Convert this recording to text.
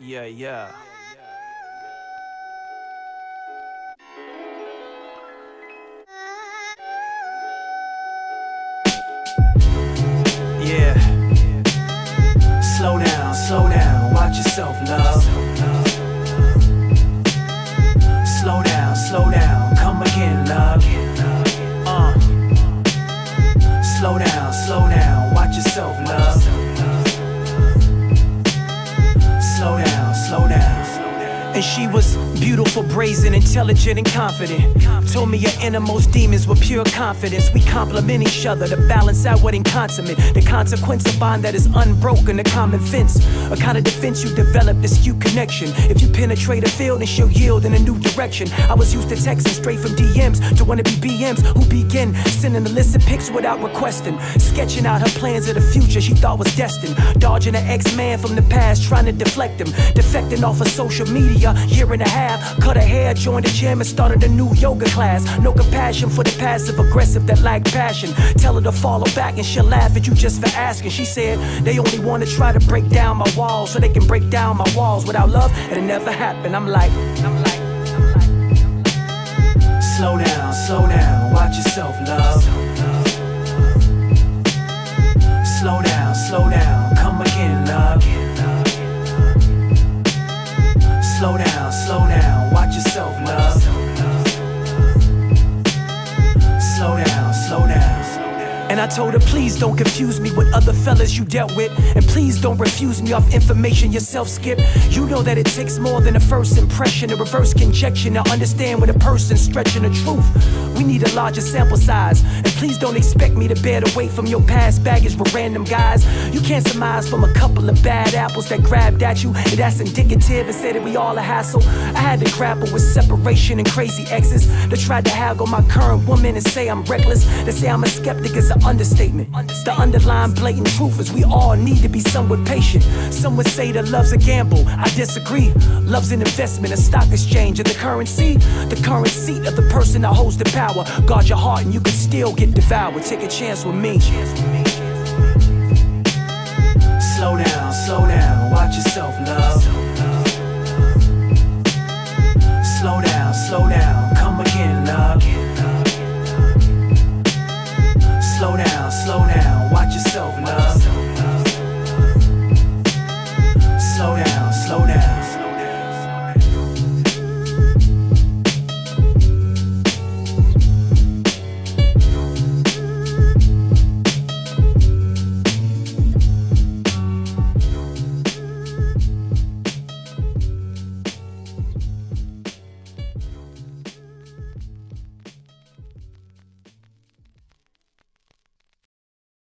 Yeah, yeah. And she was beautiful, brazen, intelligent, and confident. Told me your innermost demons were pure confidence. We complement each other to balance out what consummate. The consequence of bond that is unbroken, a common fence. A kind of defense you develop, this cute connection. If you penetrate a field, then she'll yield in a new direction. I was used to texting straight from DMs to wanna be BMs who begin sending illicit pics without requesting. Sketching out her plans of the future she thought was destined. Dodging an ex man from the past, trying to deflect him. Defecting off of social media, year and a half. Cut her hair, joined the gym, and started a new yoga class. No compassion for the passive aggressive that lack passion. Tell her to follow back and she'll laugh at you just for asking. She said they only wanna try to break down my walls so they can break down my walls without love. It'll never happen. I'm like, I'm like, I'm like. Slow down, slow down, watch yourself, love. And I told her, please don't confuse me with other fellas you dealt with. And please don't refuse me off information yourself skip. You know that it takes more than a first impression, a reverse conjecture to understand when a person's stretching the truth. We need a larger sample size. And please don't expect me to bear the weight from your past baggage with random guys. You can't surmise from a couple of bad apples that grabbed at you. And that's indicative and said that we all a hassle. I had to grapple with separation and crazy exes that tried to haggle my current woman and say I'm reckless. They say I'm a skeptic is an understatement. The underlying blatant truth is we all need to be somewhat patient. Some would say that love's a gamble. I disagree. Love's an investment, a stock exchange, and the currency, the current seat of the person that holds the power. Guard your heart and you can still get devoured. Take a chance with me. Slow down, yourself now.